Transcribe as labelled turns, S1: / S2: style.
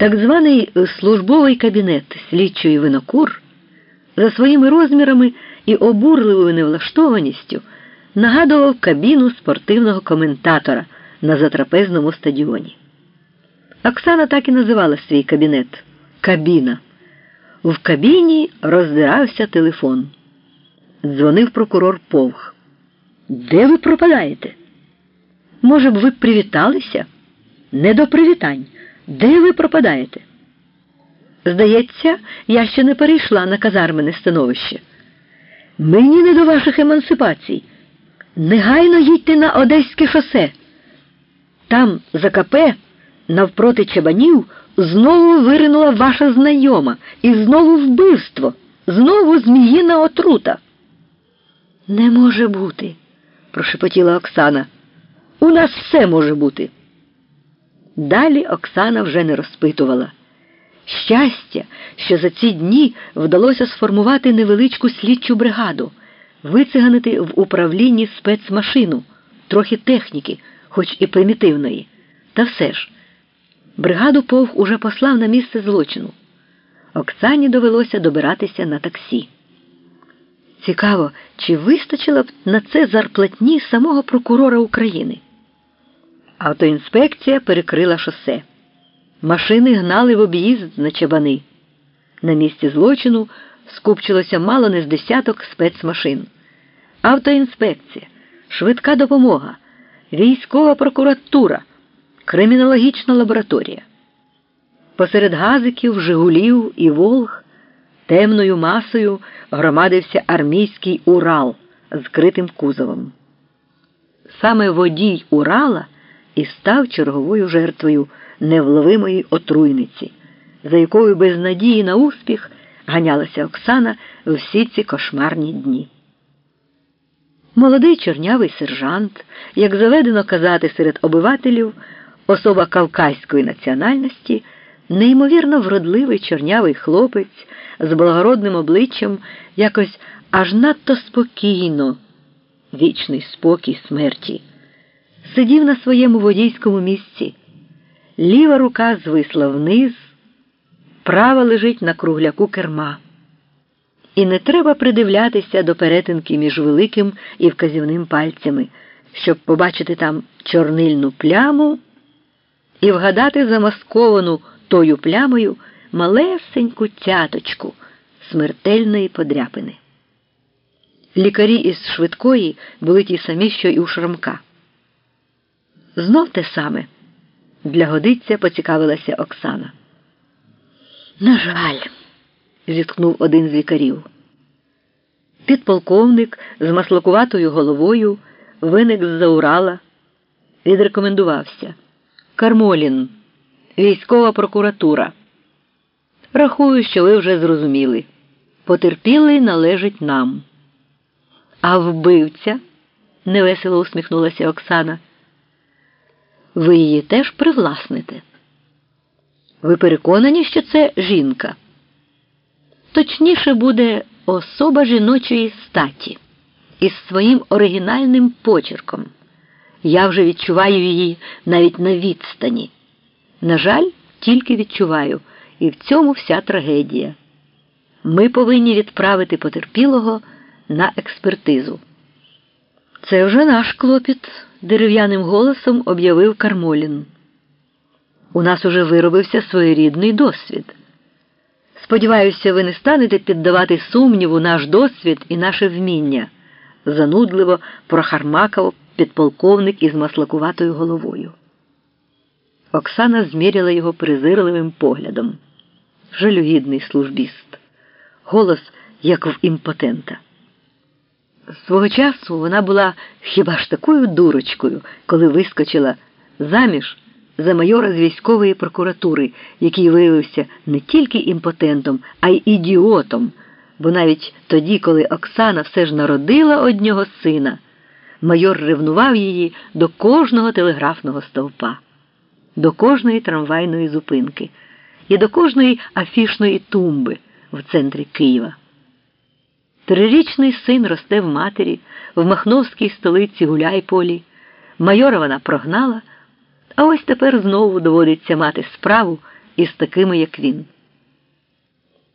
S1: Так званий службовий кабінет слідчої винокур за своїми розмірами і обурливою невлаштованістю нагадував кабіну спортивного коментатора на затрапезному стадіоні. Оксана так і називала свій кабінет кабіна. В кабіні роздирався телефон. Дзвонив прокурор Повх. Де ви пропадаєте? Може б, ви привіталися? Не до привітань. Де ви пропадаєте? Здається, я ще не перейшла на казармене становище. Мені не до ваших емансипацій. Негайно їдьте на Одеське шосе. Там, за КП, навпроти чабанів, знову виринула ваша знайома, і знову вбивство, знову зміїна отрута. Не може бути, прошепотіла Оксана. У нас все може бути. Далі Оксана вже не розпитувала. Щастя, що за ці дні вдалося сформувати невеличку слідчу бригаду, вициганити в управлінні спецмашину, трохи техніки, хоч і примітивної. Та все ж, бригаду Повх уже послав на місце злочину. Оксані довелося добиратися на таксі. Цікаво, чи вистачило б на це зарплатні самого прокурора України? Автоінспекція перекрила шосе. Машини гнали в об'їзд на чабани. На місці злочину скупчилося мало не з десяток спецмашин. Автоінспекція, швидка допомога, військова прокуратура, кримінологічна лабораторія. Посеред газиків, Жигулів і Волг темною масою громадився армійський Урал з критим кузовом. Саме водій Урала і став черговою жертвою невловимої отруйниці, за якою без надії на успіх ганялася Оксана всі ці кошмарні дні. Молодий чорнявий сержант, як заведено казати серед обивателів, особа кавказької національності, неймовірно вродливий чорнявий хлопець з благородним обличчям якось аж надто спокійно, вічний спокій смерті, сидів на своєму водійському місці. Ліва рука звисла вниз, права лежить на кругляку керма. І не треба придивлятися до перетинки між великим і вказівним пальцями, щоб побачити там чорнильну пляму і вгадати замасковану тою плямою малесеньку цяточку смертельної подряпини. Лікарі із швидкої були ті самі, що й у Шрамка. Знов те саме. Для годиця поцікавилася Оксана. На жаль, зіткнув один з лікарів. Підполковник з маслакуватою головою виник з-за Урала, відрекомендувався. Кармолін, військова прокуратура. Рахую, що ви вже зрозуміли. Потерпілий належить нам. А вбивця, невесело усміхнулася Оксана. Ви її теж привласните. Ви переконані, що це жінка? Точніше буде особа жіночої статі із своїм оригінальним почерком. Я вже відчуваю її навіть на відстані. На жаль, тільки відчуваю, і в цьому вся трагедія. Ми повинні відправити потерпілого на експертизу. Це вже наш клопіт, дерев'яним голосом об'явив Кармолін. У нас уже виробився своєрідний досвід. Сподіваюся, ви не станете піддавати сумніву наш досвід і наше вміння, занудливо прохармакав підполковник із маслакуватою головою. Оксана зміряла його презирливим поглядом. Жалюгідний службіст, голос, як в імпотента. Свого часу вона була хіба ж такою дурочкою, коли вискочила заміж за майора з військової прокуратури, який виявився не тільки імпотентом, а й ідіотом, бо навіть тоді, коли Оксана все ж народила однього сина, майор ревнував її до кожного телеграфного стовпа, до кожної трамвайної зупинки і до кожної афішної тумби в центрі Києва. Трирічний син росте в матері, в Махновській столиці Гуляйполі. Майора вона прогнала, а ось тепер знову доводиться мати справу із такими, як він.